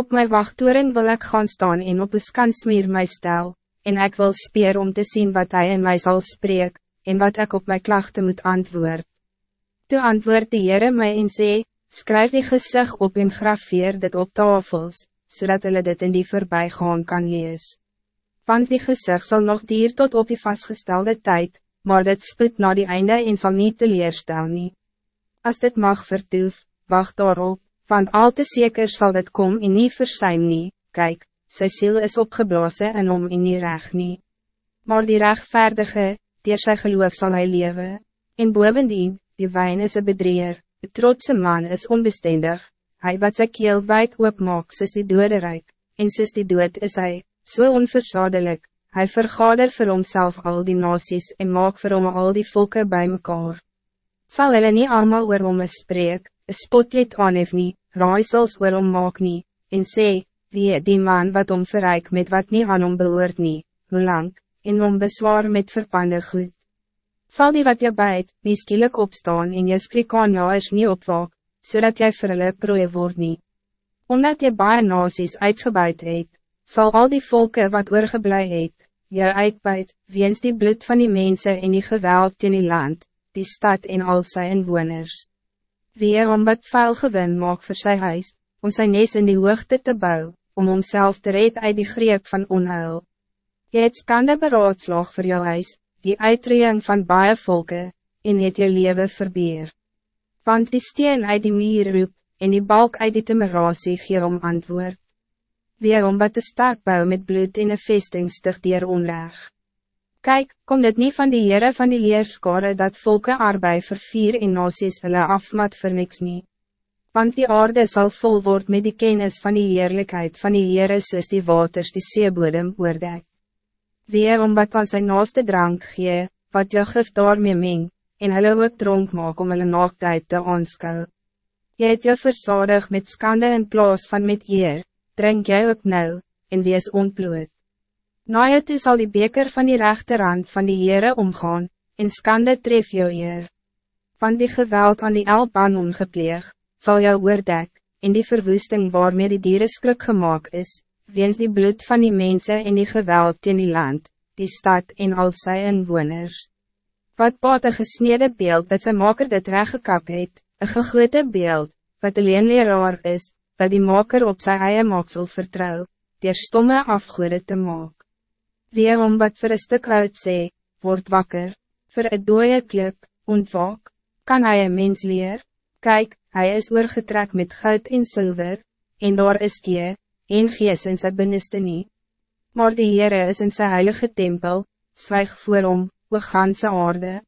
Op mijn wachttoren wil ik gaan staan en op een skansmeer my stel, en ik wil speer om te zien wat hij in mij zal spreek, en wat ik op mijn klachten moet antwoord. Toe antwoord die Heere my en sê, skryf die gezicht op en grafeer dit op tafels, zodat hulle dit in die voorbijgaan kan lees. Want die gezicht zal nog dier tot op die vastgestelde tijd, maar dit spoed na die einde en zal niet teleerstel nie. As dit mag vertoef, wacht daarop, want al te zeker zal dit kom en nie versuim nie, kyk, sy ziel is opgeblazen en om in nie reg nie. Maar die rechtvaardige, dier sy geloof sal hy lewe, en bovendien, die wijn is een bedreer, de trotse man is onbestendig, hij wat sy keel wijd oopmaak soos die dode reik, en soos die dood is hij, so onverzadelijk, hij vergader vir homself al die nasies en maak vir hom al die volken bij mekaar. Zal hulle nie allemaal oor hom spreek, een spotlied aan hef nie, raaisels oor hom maak nie, en sê, wie die man wat om verrijk met wat niet aan hom behoort nie, hoe lang, en om bezwaar met verpande goed. Zal die wat je bijt, nie skielik opstaan en je skrik aan jou is nie opwaak, zodat jij vir hulle prooi word nie. Omdat je baie nasies uitgebuit het, zal al die volken wat oorgeblij het, jou uitbuit, weens die bloed van die mensen in die geweld in die land, die stad en al sy inwoners. Wie er om wat vuil gewin maak vir sy huis, om sy nes in die hoogte te bouwen, om homself te red uit die greep van onheil. Je het skande beraadslag voor jou huis, die uitreing van baie volke, en het jou leven verbeer. Want die steen uit die muur roep, en die balk uit die timerasie gee om antwoord. Wie om wat te stad bou met bloed in een vesting stig dier onreg. Kijk, kom dit niet van die Heere van die leerskare dat volke arbeid vir vier en nasies hulle afmat vir niks nie. Want die aarde zal vol word met die kennis van die heerlijkheid van die Heere soos die waters die seebodem oordek. Wie om wat van zijn naaste drank gee, wat jou gif daarmee meng, en hulle ook dronk maak om hulle naaktheid te aanskou. Jy het jou versadig met skande in plaas van met eer, drink jy ook nou, en wees ontbloed. Na jou toe sal die beker van die rechterhand van die Heere omgaan, en skande tref jou eer. Van die geweld aan die elbaan ongepleeg, zal jou oordek, en die verwoesting waarmee die dieren skrik gemaakt is, weens die bloed van die mensen en die geweld in die land, die stad en al sy inwoners. Wat baat een gesnede beeld dat sy maker dit reggekap het, een gegote beeld, wat alleen leraar is, dat die maker op sy eie maaksel vertrouw, die stomme afgoede te maak. Wie om wat vir een stuk uit sê, word wakker, vir een dooie klip, ontwaak, kan hij een mens leer? Kijk, hij is oorgetrek met goud en zilver, en daar is kie, en gees in sy binneste nie. Maar die Heere is in sy heilige tempel, zwijg voor om, we ganse aarde.